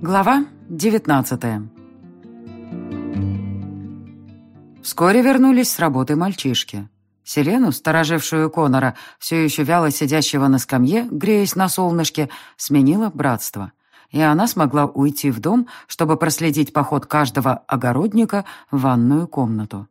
Глава 19 Вскоре вернулись с работы мальчишки. Селену, сторожившую Конора, все еще вяло сидящего на скамье, греясь на солнышке, сменило братство. И она смогла уйти в дом, чтобы проследить поход каждого огородника в ванную комнату.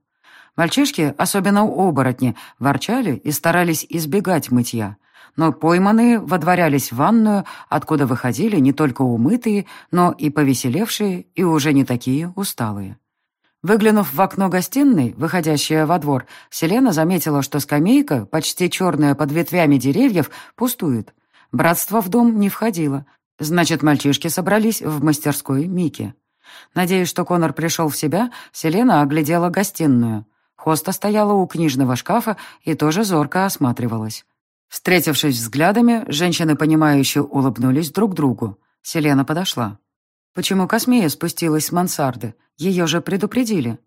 Мальчишки, особенно оборотни, ворчали и старались избегать мытья — но пойманные водворялись в ванную, откуда выходили не только умытые, но и повеселевшие, и уже не такие усталые. Выглянув в окно гостиной, выходящее во двор, Селена заметила, что скамейка, почти черная под ветвями деревьев, пустует. Братство в дом не входило. Значит, мальчишки собрались в мастерской Мики. Надеясь, что Конор пришел в себя, Селена оглядела гостиную. Хоста стояла у книжного шкафа и тоже зорко осматривалась. Встретившись взглядами, женщины, понимающе улыбнулись друг другу. Селена подошла. «Почему Космея спустилась с мансарды? Ее же предупредили».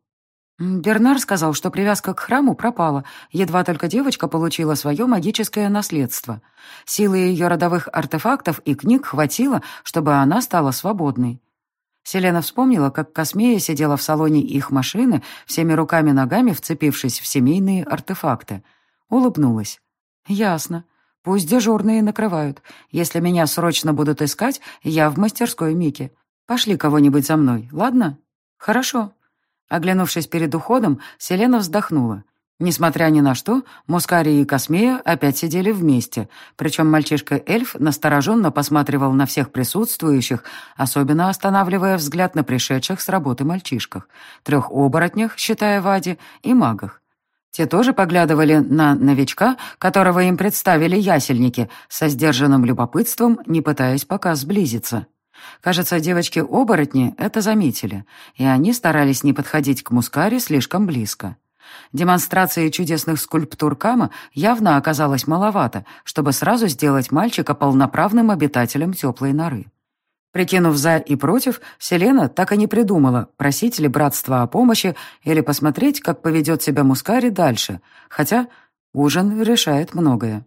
Бернар сказал, что привязка к храму пропала, едва только девочка получила свое магическое наследство. Силы ее родовых артефактов и книг хватило, чтобы она стала свободной. Селена вспомнила, как Космея сидела в салоне их машины, всеми руками-ногами вцепившись в семейные артефакты. Улыбнулась. «Ясно. Пусть дежурные накрывают. Если меня срочно будут искать, я в мастерской Мики. Пошли кого-нибудь за мной, ладно?» «Хорошо». Оглянувшись перед уходом, Селена вздохнула. Несмотря ни на что, Мускари и Космея опять сидели вместе, причем мальчишка-эльф настороженно посматривал на всех присутствующих, особенно останавливая взгляд на пришедших с работы мальчишках, трех оборотнях, считая Вади, и магах. Те тоже поглядывали на новичка, которого им представили ясельники, со сдержанным любопытством, не пытаясь пока сблизиться. Кажется, девочки-оборотни это заметили, и они старались не подходить к Мускаре слишком близко. Демонстрации чудесных скульптур Кама явно оказалось маловато, чтобы сразу сделать мальчика полноправным обитателем теплой норы. Прикинув «за» и «против», Селена так и не придумала, просить ли братства о помощи или посмотреть, как поведет себя Мускари дальше, хотя ужин решает многое.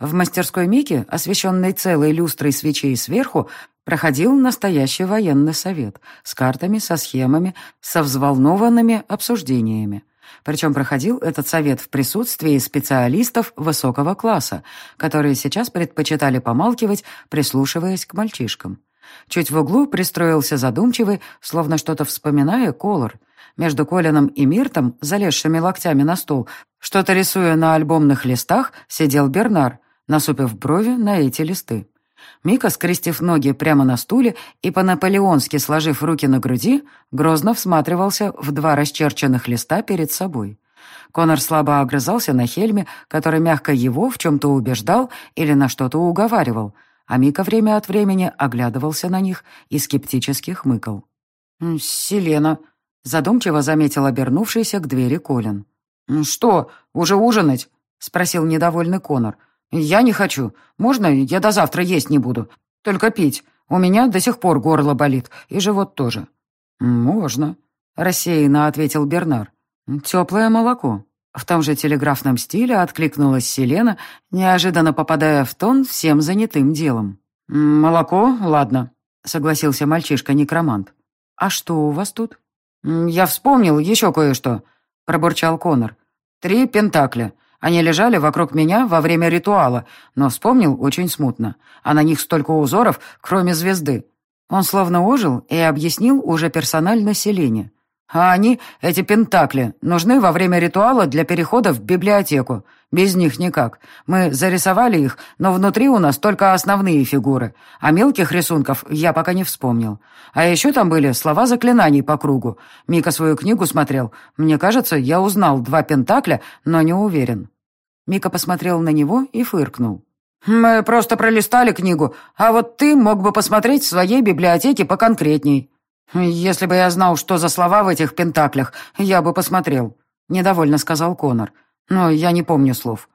В мастерской Мики, освещенной целой люстрой свечей сверху, проходил настоящий военный совет с картами, со схемами, со взволнованными обсуждениями. Причем проходил этот совет в присутствии специалистов высокого класса, которые сейчас предпочитали помалкивать, прислушиваясь к мальчишкам. Чуть в углу пристроился задумчивый, словно что-то вспоминая, Колор. Между Колином и Миртом, залезшими локтями на стол, что-то рисуя на альбомных листах, сидел Бернар, насупив брови на эти листы. Мика, скрестив ноги прямо на стуле и по-наполеонски сложив руки на груди, грозно всматривался в два расчерченных листа перед собой. Конор слабо огрызался на Хельме, который мягко его в чем-то убеждал или на что-то уговаривал — а Мика время от времени оглядывался на них и скептически хмыкал. «Селена», — задумчиво заметил обернувшийся к двери Колин. «Что, уже ужинать?» — спросил недовольный Конор. «Я не хочу. Можно, я до завтра есть не буду. Только пить. У меня до сих пор горло болит, и живот тоже». «Можно», — рассеянно ответил Бернар. «Теплое молоко». В том же телеграфном стиле откликнулась Селена, неожиданно попадая в тон всем занятым делом. «Молоко? Ладно», — согласился мальчишка-некромант. «А что у вас тут?» «Я вспомнил еще кое-что», — пробурчал Конор. «Три пентакля. Они лежали вокруг меня во время ритуала, но вспомнил очень смутно. А на них столько узоров, кроме звезды». Он словно ожил и объяснил уже персонально Селене. А они, эти пентакли, нужны во время ритуала для перехода в библиотеку. Без них никак. Мы зарисовали их, но внутри у нас только основные фигуры. А мелких рисунков я пока не вспомнил. А еще там были слова заклинаний по кругу. Мика свою книгу смотрел. Мне кажется, я узнал два пентакля, но не уверен. Мика посмотрел на него и фыркнул. «Мы просто пролистали книгу, а вот ты мог бы посмотреть в своей библиотеке поконкретней». «Если бы я знал, что за слова в этих пентаклях, я бы посмотрел», — недовольно сказал Конор. «Но я не помню слов».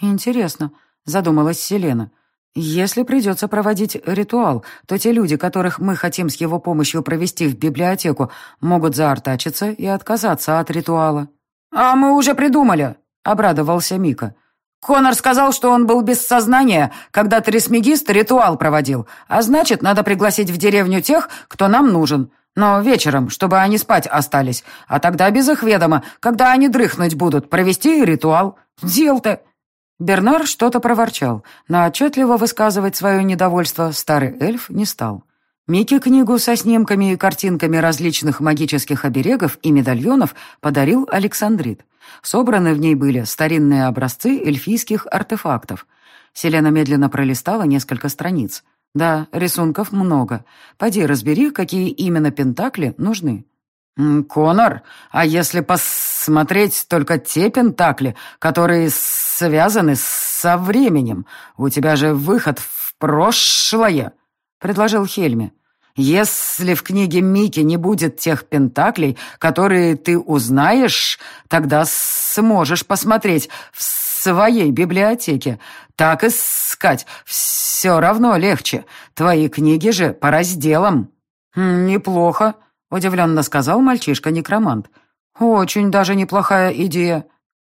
«Интересно», — задумалась Селена. «Если придется проводить ритуал, то те люди, которых мы хотим с его помощью провести в библиотеку, могут заортачиться и отказаться от ритуала». «А мы уже придумали», — обрадовался Мика. Конор сказал, что он был без сознания, когда трисмегист ритуал проводил, а значит, надо пригласить в деревню тех, кто нам нужен. Но вечером, чтобы они спать остались, а тогда без их ведома, когда они дрыхнуть будут, провести ритуал. Дел-то!» Бернар что-то проворчал, но отчетливо высказывать свое недовольство старый эльф не стал. Микки книгу со снимками и картинками различных магических оберегов и медальонов подарил Александрит. Собраны в ней были старинные образцы эльфийских артефактов. Селена медленно пролистала несколько страниц. Да, рисунков много. Поди разбери, какие именно пентакли нужны. «Конор, а если посмотреть только те пентакли, которые связаны со временем, у тебя же выход в прошлое», — предложил Хельме. Если в книге Мики не будет тех пентаклей, которые ты узнаешь, тогда сможешь посмотреть в своей библиотеке. Так искать все равно легче. Твои книги же по разделам». «Неплохо», — удивленно сказал мальчишка-некромант. «Очень даже неплохая идея.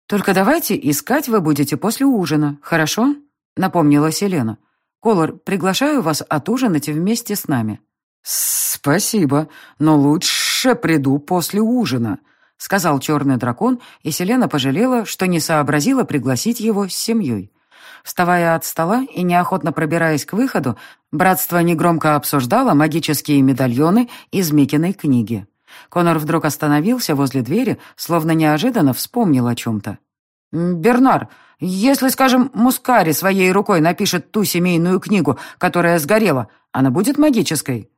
Только давайте искать вы будете после ужина, хорошо?» — напомнила Селена. «Колор, приглашаю вас отужинать вместе с нами». «Спасибо, но лучше приду после ужина», — сказал черный дракон, и Селена пожалела, что не сообразила пригласить его с семьей. Вставая от стола и неохотно пробираясь к выходу, братство негромко обсуждало магические медальоны из Микиной книги. Конор вдруг остановился возле двери, словно неожиданно вспомнил о чем-то. «Бернар, если, скажем, Мускари своей рукой напишет ту семейную книгу, которая сгорела, она будет магической?»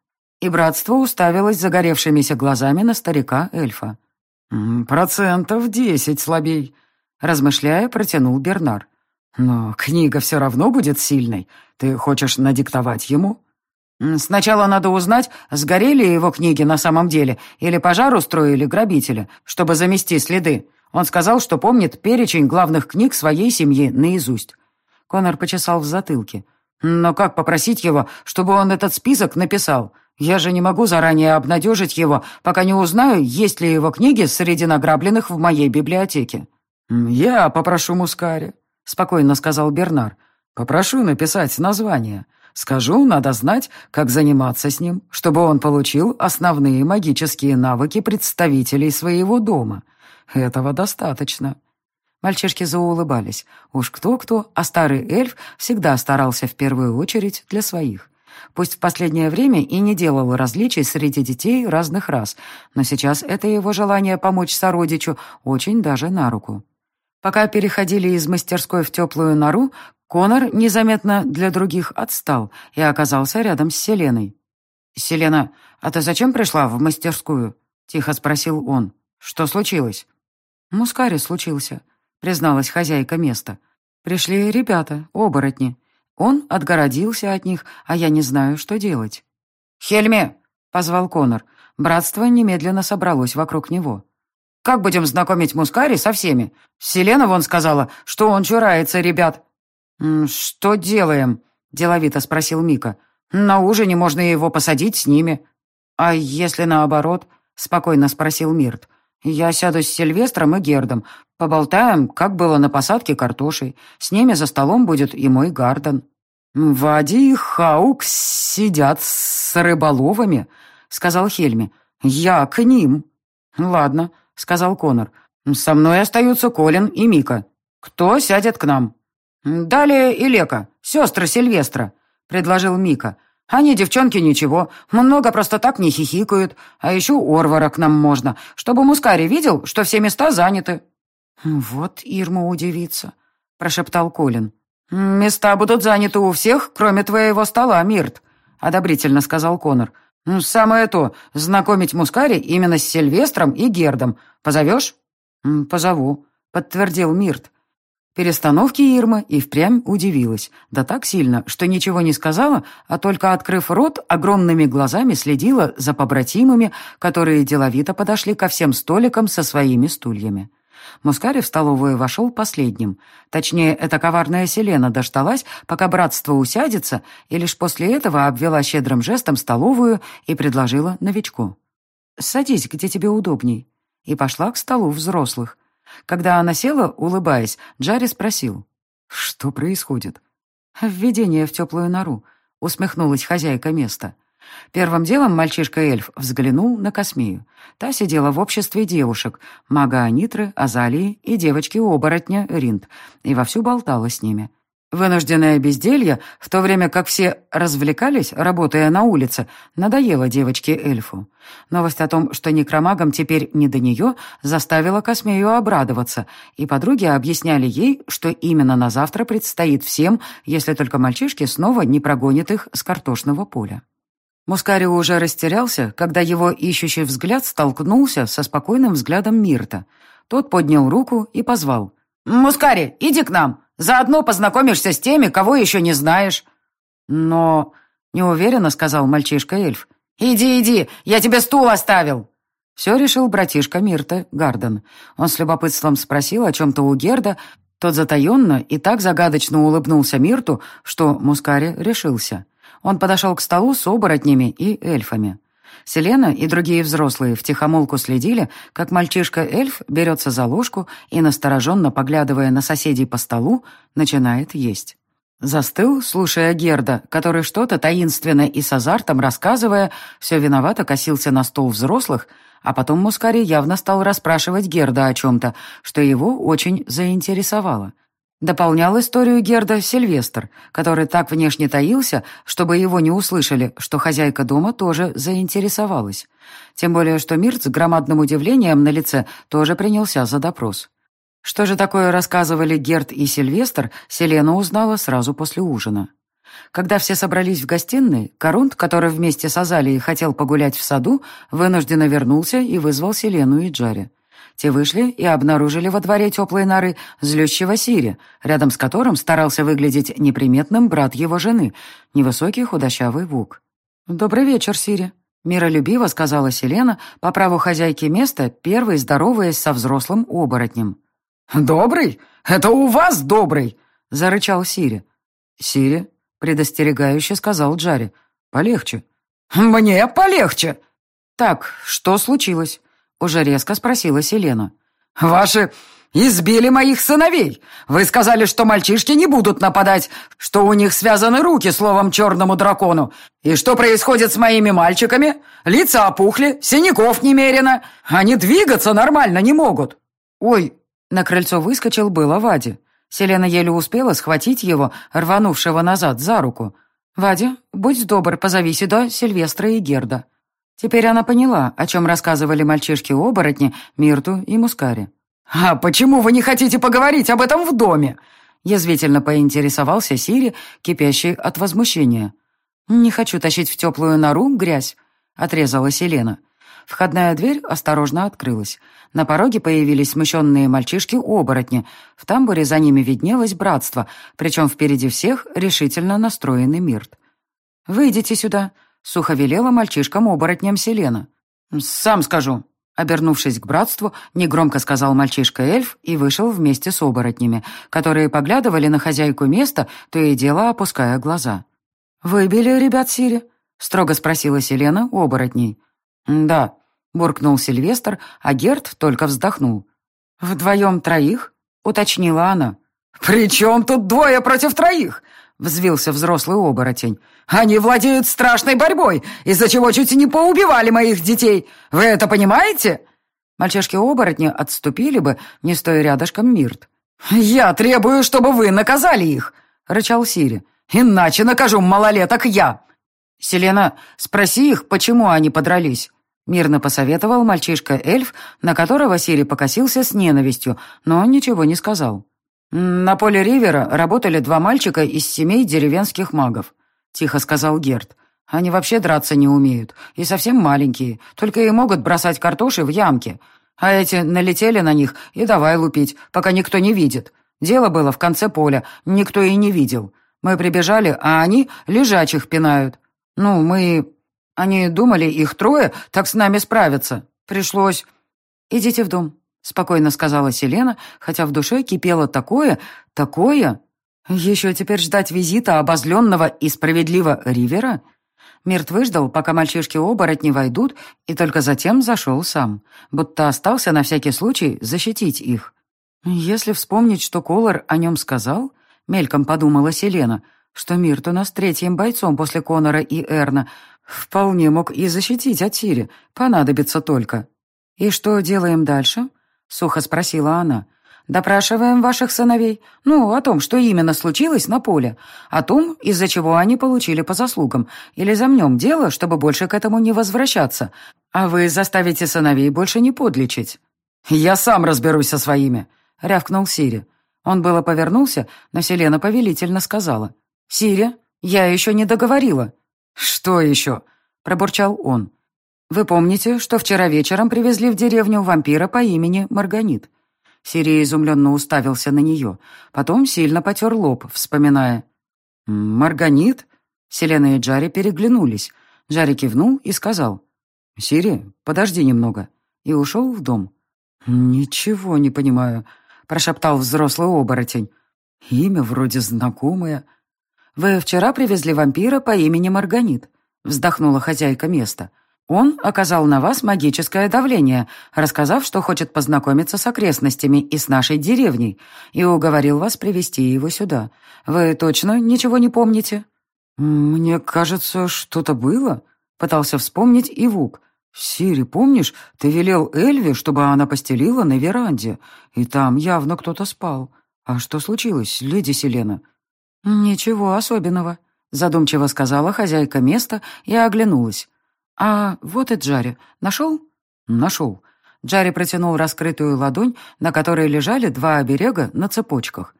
и братство уставилось загоревшимися глазами на старика-эльфа. «Процентов десять слабей», — размышляя, протянул Бернар. «Но книга все равно будет сильной. Ты хочешь надиктовать ему?» «Сначала надо узнать, сгорели его книги на самом деле или пожар устроили грабители, чтобы замести следы. Он сказал, что помнит перечень главных книг своей семьи наизусть». Конор почесал в затылке. «Но как попросить его, чтобы он этот список написал? Я же не могу заранее обнадежить его, пока не узнаю, есть ли его книги среди награбленных в моей библиотеке». «Я попрошу Мускари», — спокойно сказал Бернар. «Попрошу написать название. Скажу, надо знать, как заниматься с ним, чтобы он получил основные магические навыки представителей своего дома. Этого достаточно». Мальчишки заулыбались. Уж кто-кто, а старый эльф всегда старался в первую очередь для своих. Пусть в последнее время и не делал различий среди детей разных рас, но сейчас это его желание помочь сородичу очень даже на руку. Пока переходили из мастерской в теплую нору, Конор незаметно для других отстал и оказался рядом с Селеной. «Селена, а ты зачем пришла в мастерскую?» — тихо спросил он. «Что случилось?» «Мускари случился», — призналась хозяйка места. «Пришли ребята, оборотни. Он отгородился от них, а я не знаю, что делать. «Хельме!» — позвал Конор. Братство немедленно собралось вокруг него. «Как будем знакомить Мускари со всеми? Селена вон сказала, что он чурается, ребят». «Что делаем?» — деловито спросил Мика. «На ужине можно его посадить с ними». «А если наоборот?» — спокойно спросил Мирт. «Я сяду с Сильвестром и Гердом. Поболтаем, как было на посадке картошей. С ними за столом будет и мой Гарден». «Вади и Хаук сидят с рыболовами», — сказал Хельми. «Я к ним». «Ладно», — сказал Конор. «Со мной остаются Колин и Мика. Кто сядет к нам?» «Далее и Лека, сестры Сильвестра», — предложил Мика. Они, девчонки, ничего, много просто так не хихикают. А еще Орвара к нам можно, чтобы Мускари видел, что все места заняты». «Вот Ирма удивится», — прошептал Колин. «Места будут заняты у всех, кроме твоего стола, Мирт», — одобрительно сказал Конор. «Самое то, знакомить Мускари именно с Сильвестром и Гердом. Позовешь?» «Позову», — подтвердил Мирт. Перестановки Ирма и впрямь удивилась. Да так сильно, что ничего не сказала, а только, открыв рот, огромными глазами следила за побратимами, которые деловито подошли ко всем столикам со своими стульями. Мускари в столовую вошел последним. Точнее, эта коварная Селена дождалась, пока братство усядется, и лишь после этого обвела щедрым жестом столовую и предложила новичку. «Садись, где тебе удобней». И пошла к столу взрослых. Когда она села, улыбаясь, Джарри спросил. Что происходит? Введение в теплую нору, усмехнулась хозяйка места. Первым делом мальчишка-эльф взглянул на Космею. Та сидела в обществе девушек, мага Анитры, Азалии и девочки-оборотня Ринд, и вовсю болтала с ними. Вынужденное безделье, в то время как все развлекались, работая на улице, надоело девочке-эльфу. Новость о том, что некромагам теперь не до нее, заставила Космею обрадоваться, и подруги объясняли ей, что именно на завтра предстоит всем, если только мальчишки снова не прогонят их с картошного поля. Мускари уже растерялся, когда его ищущий взгляд столкнулся со спокойным взглядом Мирта. Тот поднял руку и позвал. «Мускари, иди к нам! Заодно познакомишься с теми, кого еще не знаешь». «Но...» — неуверенно сказал мальчишка-эльф. «Иди, иди, я тебе стул оставил!» Все решил братишка Мирта, Гарден. Он с любопытством спросил о чем-то у Герда, тот затаенно и так загадочно улыбнулся Мирту, что Мускари решился. Он подошел к столу с оборотнями и эльфами. Селена и другие взрослые втихомолку следили, как мальчишка-эльф берется за ложку и, настороженно поглядывая на соседей по столу, начинает есть. Застыл, слушая Герда, который что-то таинственно и с азартом рассказывая, все виновато косился на стол взрослых, а потом Мускари явно стал расспрашивать Герда о чем-то, что его очень заинтересовало. Дополнял историю Герда Сильвестр, который так внешне таился, чтобы его не услышали, что хозяйка дома тоже заинтересовалась. Тем более, что Мирт с громадным удивлением на лице тоже принялся за допрос. Что же такое рассказывали Герд и Сильвестр, Селена узнала сразу после ужина. Когда все собрались в гостиной, Корунд, который вместе с Азалией хотел погулять в саду, вынужденно вернулся и вызвал Селену и Джари. Те вышли и обнаружили во дворе теплые норы злющего Сири, рядом с которым старался выглядеть неприметным брат его жены, невысокий худощавый Вук. «Добрый вечер, Сири», — миролюбиво сказала Селена, по праву хозяйки места, первой здороваясь со взрослым оборотнем. «Добрый? Это у вас добрый!» — зарычал Сири. «Сири», — предостерегающе сказал Джари, — «полегче». «Мне полегче!» «Так, что случилось?» Уже резко спросила Селена. «Ваши избили моих сыновей. Вы сказали, что мальчишки не будут нападать, что у них связаны руки словом черному дракону. И что происходит с моими мальчиками? Лица опухли, синяков немерено. Они двигаться нормально не могут». «Ой!» На крыльцо выскочил было Вади. Селена еле успела схватить его, рванувшего назад за руку. «Вадя, будь добр, позови сюда Сильвестра и Герда». Теперь она поняла, о чем рассказывали мальчишки-оборотни Мирту и Мускари. «А почему вы не хотите поговорить об этом в доме?» Язвительно поинтересовался Сири, кипящий от возмущения. «Не хочу тащить в теплую нору грязь», — отрезала Селена. Входная дверь осторожно открылась. На пороге появились смущенные мальчишки-оборотни. В тамбуре за ними виднелось братство, причем впереди всех решительно настроенный Мирт. «Выйдите сюда», Сухо велела мальчишкам-оборотням Селена. «Сам скажу», Обернувшись к братству, негромко сказал мальчишка-эльф и вышел вместе с оборотнями, которые поглядывали на хозяйку места, то и дело опуская глаза. «Выбили ребят Сири?» — строго спросила Селена у оборотней. «Да», — буркнул Сильвестр, а Герт только вздохнул. «Вдвоем троих?» — уточнила она. «При чем тут двое против троих?» — взвился взрослый оборотень. «Они владеют страшной борьбой, из-за чего чуть не поубивали моих детей. Вы это понимаете?» Мальчишки-оборотни отступили бы, не стоя рядышком Мирт. «Я требую, чтобы вы наказали их!» — рычал Сири. «Иначе накажу малолеток я!» «Селена, спроси их, почему они подрались?» Мирно посоветовал мальчишка-эльф, на которого Сири покосился с ненавистью, но ничего не сказал. «На поле Ривера работали два мальчика из семей деревенских магов», — тихо сказал Герт. «Они вообще драться не умеют, и совсем маленькие, только и могут бросать картоши в ямки. А эти налетели на них и давай лупить, пока никто не видит. Дело было в конце поля, никто и не видел. Мы прибежали, а они лежачих пинают. Ну, мы... Они думали, их трое, так с нами справятся. Пришлось... Идите в дом, спокойно сказала Селена, хотя в душе кипело такое, такое. Еще теперь ждать визита обозленного и справедливо Ривера? Мирт выждал, пока мальчишки-оборотни войдут, и только затем зашел сам, будто остался на всякий случай защитить их. Если вспомнить, что Колор о нем сказал, — мельком подумала Селена, что Мирт у нас третьим бойцом после Конора и Эрна. Вполне мог и защитить от Сири, понадобится только. «И что делаем дальше?» — сухо спросила она. Допрашиваем ваших сыновей. Ну, о том, что именно случилось на поле. О том, из-за чего они получили по заслугам. Или замнем дело, чтобы больше к этому не возвращаться. А вы заставите сыновей больше не подлечить». «Я сам разберусь со своими», — рявкнул Сири. Он было повернулся, но Селена повелительно сказала. «Сири, я еще не договорила». «Что еще?» — пробурчал он. «Вы помните, что вчера вечером привезли в деревню вампира по имени Марганит?» Сирия изумленно уставился на нее. Потом сильно потер лоб, вспоминая. «Марганит?» Селена и Джари переглянулись. Джари кивнул и сказал. «Сири, подожди немного». И ушел в дом. «Ничего не понимаю», — прошептал взрослый оборотень. «Имя вроде знакомое». «Вы вчера привезли вампира по имени Марганит», — вздохнула хозяйка места. Он оказал на вас магическое давление, рассказав, что хочет познакомиться с окрестностями и с нашей деревней, и уговорил вас привести его сюда. Вы точно ничего не помните?» «Мне кажется, что-то было», — пытался вспомнить и Вук. «Сири, помнишь, ты велел Эльве, чтобы она постелила на веранде, и там явно кто-то спал. А что случилось, леди Селена?» «Ничего особенного», — задумчиво сказала хозяйка места и оглянулась. «А вот и Джари. Нашел?» «Нашел». Джари протянул раскрытую ладонь, на которой лежали два оберега на цепочках.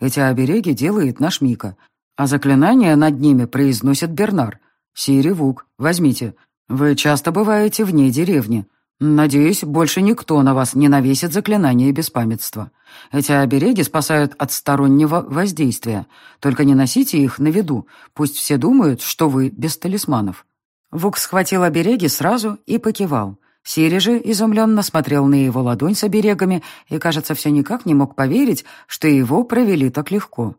«Эти обереги делает наш Мика, а заклинания над ними произносит Бернар. Сири Вук, возьмите. Вы часто бываете вне деревни. Надеюсь, больше никто на вас не навесит заклинание беспамятства. Эти обереги спасают от стороннего воздействия. Только не носите их на виду. Пусть все думают, что вы без талисманов». Вук схватил обереги сразу и покивал. Сири же изумленно смотрел на его ладонь с оберегами и, кажется, все никак не мог поверить, что его провели так легко.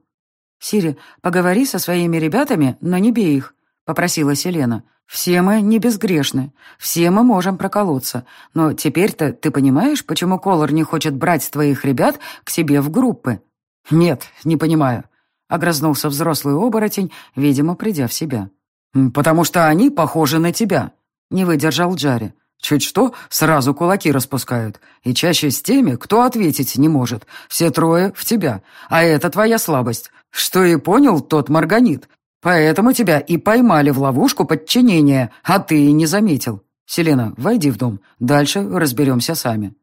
«Сири, поговори со своими ребятами, но не бей их», — попросила Селена. «Все мы не безгрешны, все мы можем проколоться, но теперь-то ты понимаешь, почему Колор не хочет брать твоих ребят к себе в группы?» «Нет, не понимаю», — огрызнулся взрослый оборотень, видимо, придя в себя. «Потому что они похожи на тебя», — не выдержал Джарри. «Чуть что, сразу кулаки распускают. И чаще с теми, кто ответить не может. Все трое в тебя. А это твоя слабость. Что и понял тот Марганит. Поэтому тебя и поймали в ловушку подчинения, а ты и не заметил. Селена, войди в дом. Дальше разберемся сами».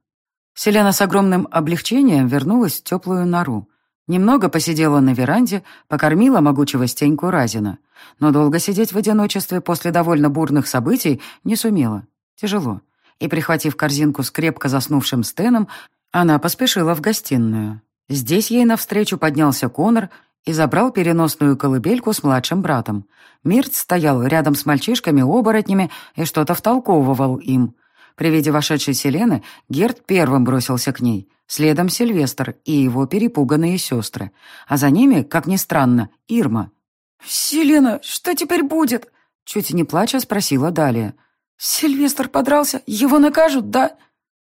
Селена с огромным облегчением вернулась в теплую нору. Немного посидела на веранде, покормила могучего стеньку Разина. Но долго сидеть в одиночестве после довольно бурных событий не сумела. Тяжело. И, прихватив корзинку с крепко заснувшим Стеном, она поспешила в гостиную. Здесь ей навстречу поднялся Конор и забрал переносную колыбельку с младшим братом. Мирт стоял рядом с мальчишками-оборотнями и что-то втолковывал им. При виде вошедшей Селены Герд первым бросился к ней — Следом Сильвестр и его перепуганные сестры. А за ними, как ни странно, Ирма. «Селена, что теперь будет?» Чуть не плача спросила Далия. «Сильвестр подрался? Его накажут, да?»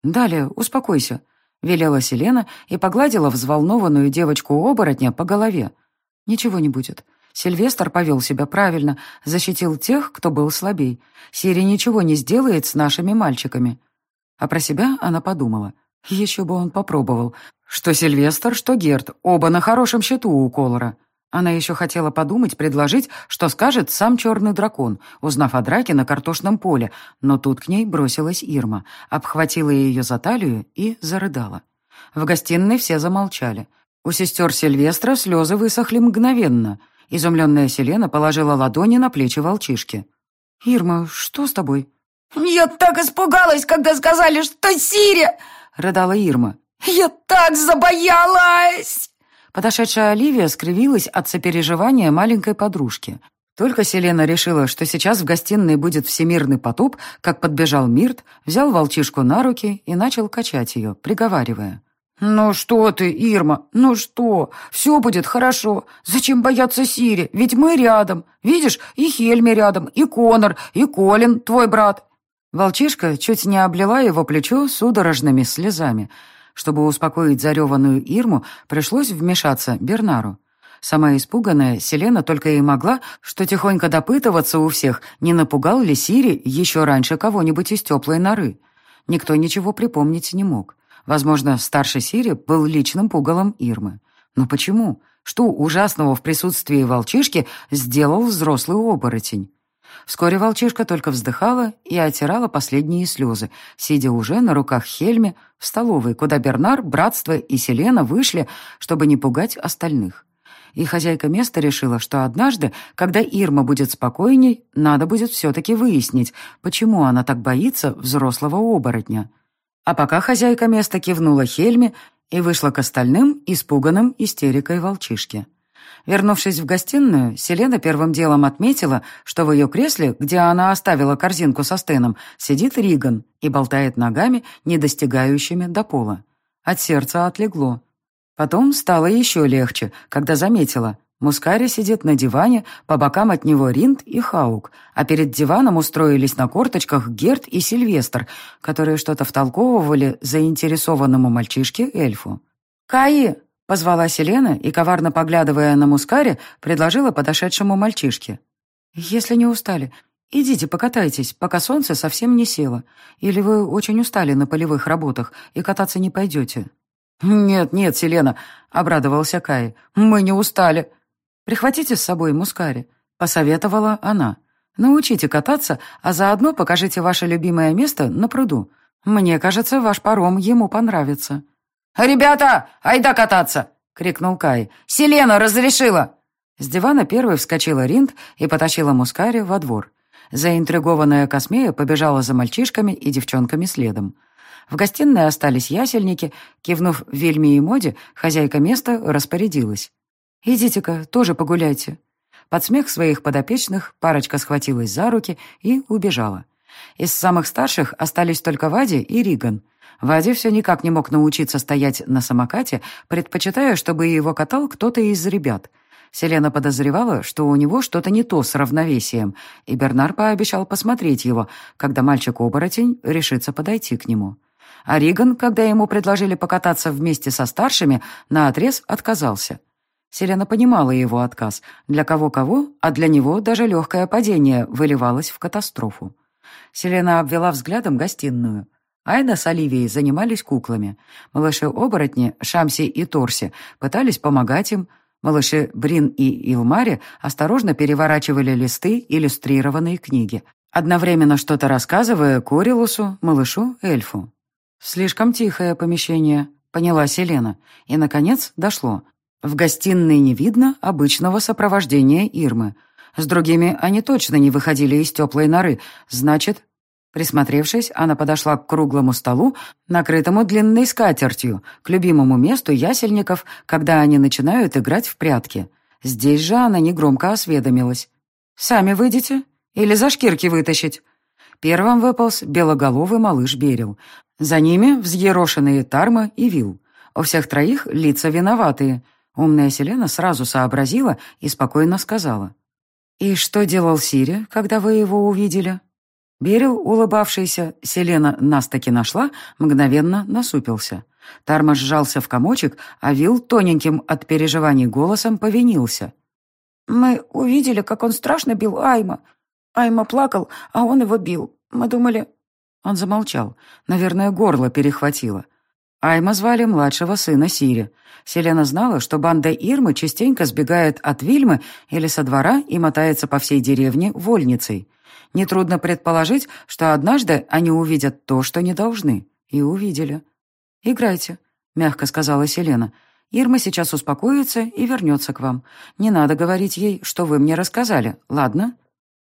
«Далия, успокойся», — велела Селена и погладила взволнованную девочку-оборотня по голове. «Ничего не будет. Сильвестр повел себя правильно, защитил тех, кто был слабей. Сири ничего не сделает с нашими мальчиками». А про себя она подумала. Еще бы он попробовал. Что Сильвестр, что Герд, оба на хорошем счету у Колора. Она еще хотела подумать, предложить, что скажет сам черный дракон, узнав о драке на картошном поле, но тут к ней бросилась Ирма, обхватила ее за талию и зарыдала. В гостиной все замолчали. У сестер Сильвестра слезы высохли мгновенно. Изумленная Селена положила ладони на плечи волчишки. «Ирма, что с тобой?» «Я так испугалась, когда сказали, что Сирия!» — рыдала Ирма. «Я так забоялась!» Подошедшая Оливия скривилась от сопереживания маленькой подружки. Только Селена решила, что сейчас в гостиной будет всемирный потоп, как подбежал Мирт, взял волчишку на руки и начал качать ее, приговаривая. «Ну что ты, Ирма, ну что? Все будет хорошо. Зачем бояться Сири? Ведь мы рядом. Видишь, и Хельми рядом, и Конор, и Колин, твой брат. Волчишка чуть не облила его плечо судорожными слезами. Чтобы успокоить зареванную Ирму, пришлось вмешаться Бернару. Сама испуганная, Селена только и могла, что тихонько допытываться у всех, не напугал ли Сири еще раньше кого-нибудь из теплой норы. Никто ничего припомнить не мог. Возможно, старший Сири был личным пугалом Ирмы. Но почему? Что ужасного в присутствии волчишки сделал взрослый оборотень? Вскоре волчишка только вздыхала и отирала последние слезы, сидя уже на руках Хельме в столовой, куда Бернар, Братство и Селена вышли, чтобы не пугать остальных. И хозяйка места решила, что однажды, когда Ирма будет спокойней, надо будет все-таки выяснить, почему она так боится взрослого оборотня. А пока хозяйка места кивнула Хельме и вышла к остальным, испуганным истерикой волчишки. Вернувшись в гостиную, Селена первым делом отметила, что в ее кресле, где она оставила корзинку со стеном, сидит Риган и болтает ногами, не достигающими до пола. От сердца отлегло. Потом стало еще легче, когда заметила. Мускари сидит на диване, по бокам от него Ринд и Хаук, а перед диваном устроились на корточках Герт и Сильвестр, которые что-то втолковывали заинтересованному мальчишке эльфу. «Каи!» — позвала Селена и, коварно поглядывая на Мускари, предложила подошедшему мальчишке. «Если не устали, идите покатайтесь, пока солнце совсем не село. Или вы очень устали на полевых работах и кататься не пойдете?» «Нет, нет, Селена», — обрадовался Кай, — «мы не устали». «Прихватите с собой Мускари», — посоветовала она. «Научите кататься, а заодно покажите ваше любимое место на пруду. Мне кажется, ваш паром ему понравится». «Ребята, айда кататься!» — крикнул Кай. «Селена разрешила!» С дивана первой вскочила Ринд и потащила Мускари во двор. Заинтригованная Космея побежала за мальчишками и девчонками следом. В гостиной остались ясельники. Кивнув Вельме и Моде, хозяйка места распорядилась. «Идите-ка, тоже погуляйте». Под смех своих подопечных парочка схватилась за руки и убежала. Из самых старших остались только Вади и Риган. Вади все никак не мог научиться стоять на самокате, предпочитая, чтобы его катал кто-то из ребят. Селена подозревала, что у него что-то не то с равновесием, и Бернар пообещал посмотреть его, когда мальчик-оборотень решится подойти к нему. А Риган, когда ему предложили покататься вместе со старшими, наотрез отказался. Селена понимала его отказ. Для кого-кого, а для него даже легкое падение выливалось в катастрофу. Селена обвела взглядом гостиную. Айда с Оливией занимались куклами. Малыши-оборотни, Шамси и Торси, пытались помогать им. Малыши Брин и Илмари осторожно переворачивали листы иллюстрированной книги, одновременно что-то рассказывая Корилусу, малышу, эльфу. «Слишком тихое помещение», — поняла Селена. И, наконец, дошло. В гостиной не видно обычного сопровождения Ирмы. С другими они точно не выходили из теплой норы. Значит, присмотревшись, она подошла к круглому столу, накрытому длинной скатертью, к любимому месту ясельников, когда они начинают играть в прятки. Здесь же она негромко осведомилась. «Сами выйдете? Или за шкирки вытащить?» Первым выполз белоголовый малыш Берил. За ними взъерошенные Тарма и Вил. У всех троих лица виноватые. Умная Селена сразу сообразила и спокойно сказала. «И что делал Сири, когда вы его увидели?» Берил, улыбавшийся, Селена нас таки нашла, мгновенно насупился. Тарма сжался в комочек, а Вил тоненьким от переживаний голосом повинился. «Мы увидели, как он страшно бил Айма. Айма плакал, а он его бил. Мы думали...» Он замолчал. Наверное, горло перехватило. Айма звали младшего сына Сири. Селена знала, что банда Ирмы частенько сбегает от Вильмы или со двора и мотается по всей деревне вольницей. Нетрудно предположить, что однажды они увидят то, что не должны. И увидели. «Играйте», — мягко сказала Селена. «Ирма сейчас успокоится и вернется к вам. Не надо говорить ей, что вы мне рассказали, ладно?»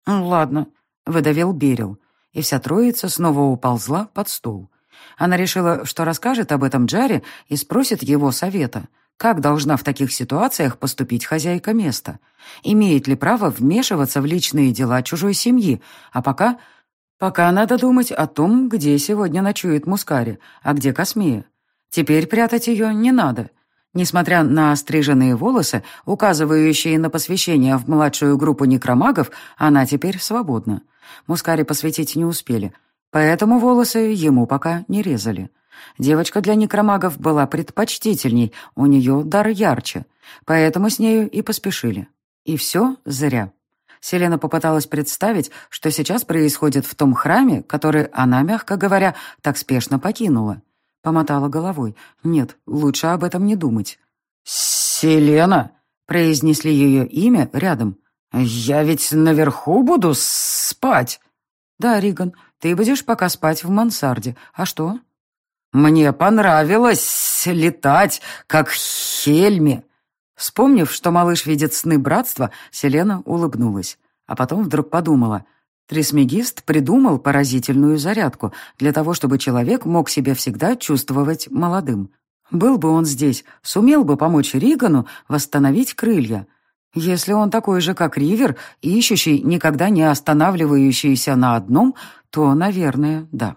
«Ладно», — выдавил Берил. И вся троица снова уползла под стол. Она решила, что расскажет об этом Джаре и спросит его совета. Как должна в таких ситуациях поступить хозяйка места? Имеет ли право вмешиваться в личные дела чужой семьи? А пока... Пока надо думать о том, где сегодня ночует Мускари, а где Космея. Теперь прятать ее не надо. Несмотря на остриженные волосы, указывающие на посвящение в младшую группу некромагов, она теперь свободна. Мускари посвятить не успели — Поэтому волосы ему пока не резали. Девочка для некромагов была предпочтительней, у нее дар ярче, поэтому с нею и поспешили. И все зря. Селена попыталась представить, что сейчас происходит в том храме, который она, мягко говоря, так спешно покинула. Помотала головой. Нет, лучше об этом не думать. «Селена!» — произнесли ее имя рядом. «Я ведь наверху буду спать». «Да, Риган, ты будешь пока спать в мансарде. А что?» «Мне понравилось летать, как Хельме». Вспомнив, что малыш видит сны братства, Селена улыбнулась. А потом вдруг подумала. Трисмегист придумал поразительную зарядку для того, чтобы человек мог себя всегда чувствовать молодым. Был бы он здесь, сумел бы помочь Ригану восстановить крылья. Если он такой же, как Ривер, ищущий, никогда не останавливающийся на одном, то, наверное, да.